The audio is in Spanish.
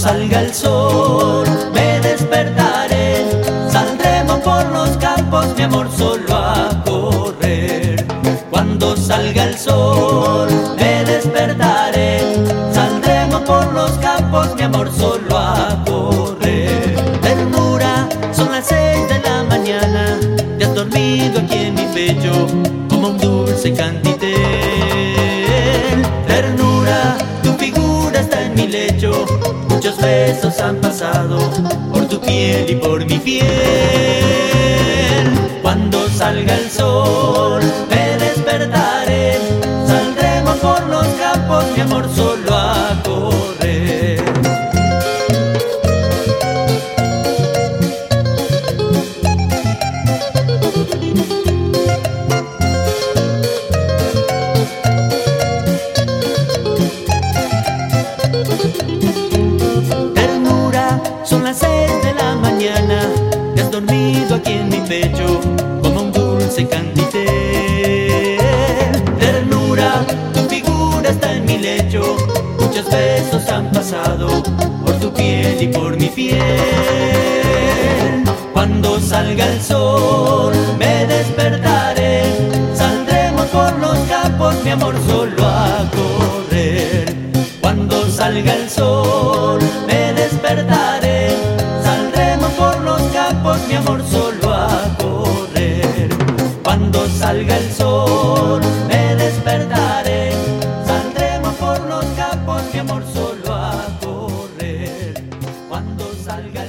Cuando salga el sol me despertaré, saldremos por los campos, mi amor, solo a correr. Cuando salga el sol me despertaré, saldremos por los campos, mi amor, solo a correr. Ternura, son las seis de la mañana, te has dormido aquí en mi pecho como un dulce cantitel. Muchos besos han pasado por tu piel y por mi piel. Cuando salga el sol me despertaré, saldremos por los campos, mi amor, muchos besos han pasado por tu piel y por mi piel. Cuando salga el sol me despertaré, saldremos por los campos, mi amor, solo a correr. Cuando salga el sol me despertaré, saldremos por los campos, mi amor, solo a correr. Cuando salga el sol me por los campos, mi amor, solo a correr. Cuando salga